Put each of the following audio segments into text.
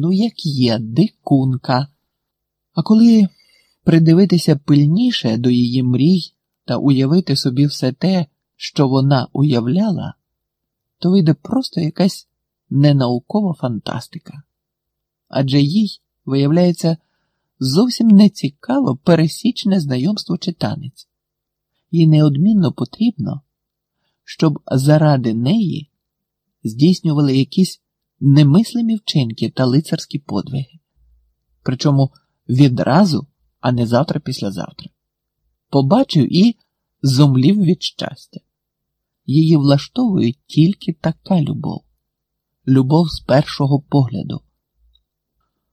ну, як є, дикунка. А коли придивитися пильніше до її мрій та уявити собі все те, що вона уявляла, то вийде просто якась ненаукова фантастика. Адже їй, виявляється, зовсім не цікаво пересічне знайомство читанець. Їй неодмінно потрібно, щоб заради неї здійснювали якісь немислимі вчинки та лицарські подвиги. Причому відразу, а не завтра післязавтра. Побачив і зомлів від щастя. Її влаштовує тільки така любов, любов з першого погляду,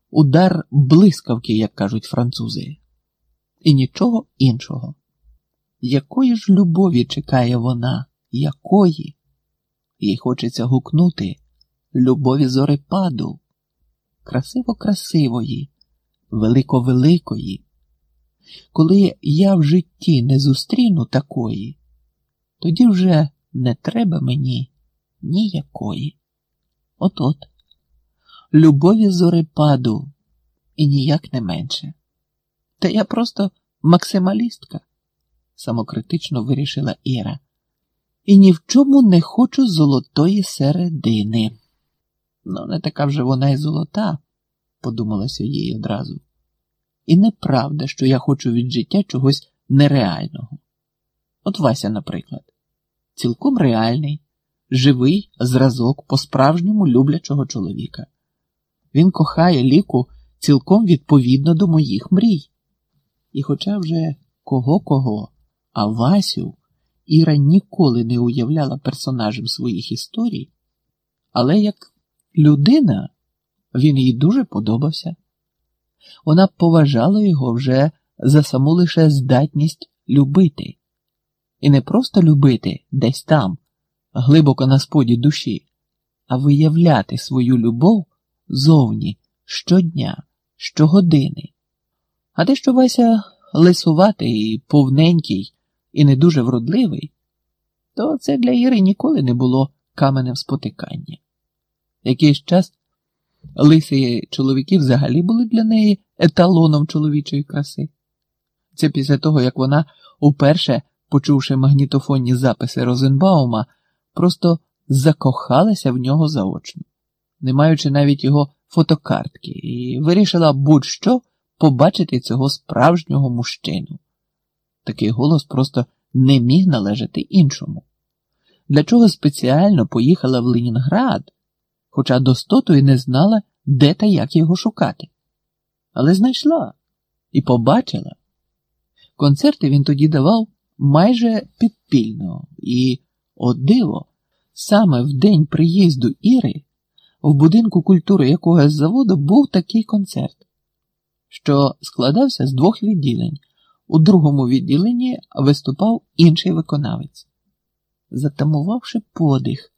удар блискавки, як кажуть французи, і нічого іншого. Якої ж любові чекає вона, якої? Їй хочеться гукнути любові зорепаду, красиво красивої, велико великої. Коли я в житті не зустріну такої, тоді вже не треба мені ніякої. От-от, любові зорепаду і ніяк не менше. Та я просто максималістка, самокритично вирішила Іра, і ні в чому не хочу золотої середини. Ну, не така вже вона й золота, подумалося їй одразу. І неправда, що я хочу від життя чогось нереального. От Вася, наприклад, цілком реальний, живий зразок по-справжньому люблячого чоловіка. Він кохає ліку цілком відповідно до моїх мрій. І, хоча вже кого кого, а Васю Іра ніколи не уявляла персонажем своїх історій, але як людина він їй дуже подобався. Вона поважала його вже за саму лише здатність любити, і не просто любити десь там, глибоко на споді душі, а виявляти свою любов зовні щодня, щогодини. А те, що Вася лисуватий, і повненький і не дуже вродливий, то це для Іри ніколи не було каменем спотикання. Якийсь час лисі чоловіки взагалі були для неї еталоном чоловічої краси. Це після того, як вона, уперше, почувши магнітофонні записи Розенбаума, просто закохалася в нього заочно, не маючи навіть його фотокартки, і вирішила будь-що побачити цього справжнього мужчину. Такий голос просто не міг належати іншому. Для чого спеціально поїхала в Ленінград, хоча достоту і не знала, де та як його шукати. Але знайшла і побачила. Концерти він тоді давав майже підпільно, і, о диво, саме в день приїзду Іри в будинку культури якогось заводу був такий концерт, що складався з двох відділень. У другому відділенні виступав інший виконавець. Затамувавши подих,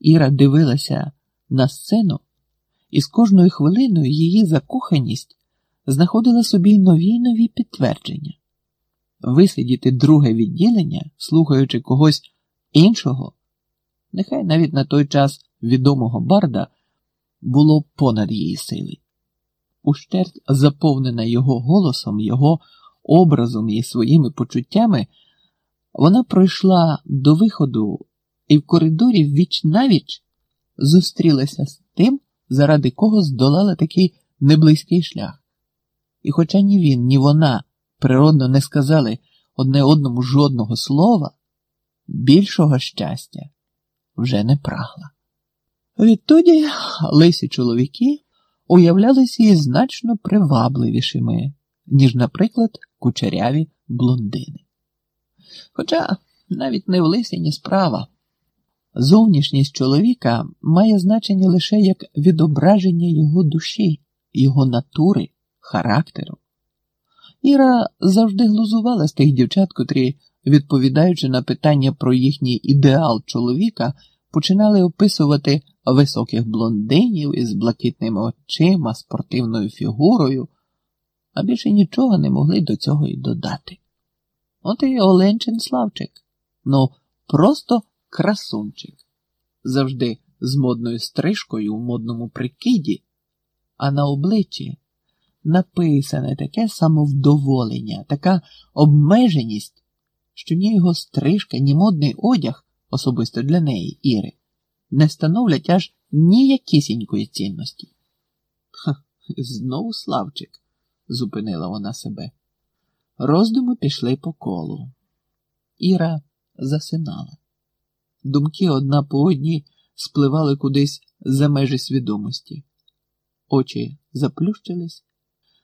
Іра дивилася на сцену, і з кожною хвилиною її закоханість знаходила собі нові нові підтвердження. Висидіти друге відділення, слухаючи когось іншого, нехай навіть на той час відомого барда, було понад її сили. Ущерть заповнена його голосом, його образом і своїми почуттями, вона пройшла до виходу і в коридорі віч навіч зустрілася з тим, заради кого здолала такий неблизький шлях. І хоча ні він, ні вона природно не сказали одне одному жодного слова, більшого щастя вже не прагла. Відтоді лисі чоловіки уявлялися їй значно привабливішими, ніж, наприклад, кучеряві блондини. Хоча навіть не в лисині справа. Зовнішність чоловіка має значення лише як відображення його душі, його натури, характеру. Іра завжди глузувала з тих дівчат, котрі, відповідаючи на питання про їхній ідеал чоловіка, починали описувати високих блондинів із блакитними очима, спортивною фігурою, а більше нічого не могли до цього й додати. От і Оленчин Славчик, ну просто красунчик, завжди з модною стрижкою у модному прикиді, а на обличчі написане таке самовдоволення, така обмеженість, що ні його стрижка, ні модний одяг, особисто для неї, Іри, не становлять аж ніякісінької цінності. Ха, знову Славчик, зупинила вона себе. Роздуми пішли по колу. Іра засинала. Думки одна по одній спливали кудись за межі свідомості. Очі заплющились,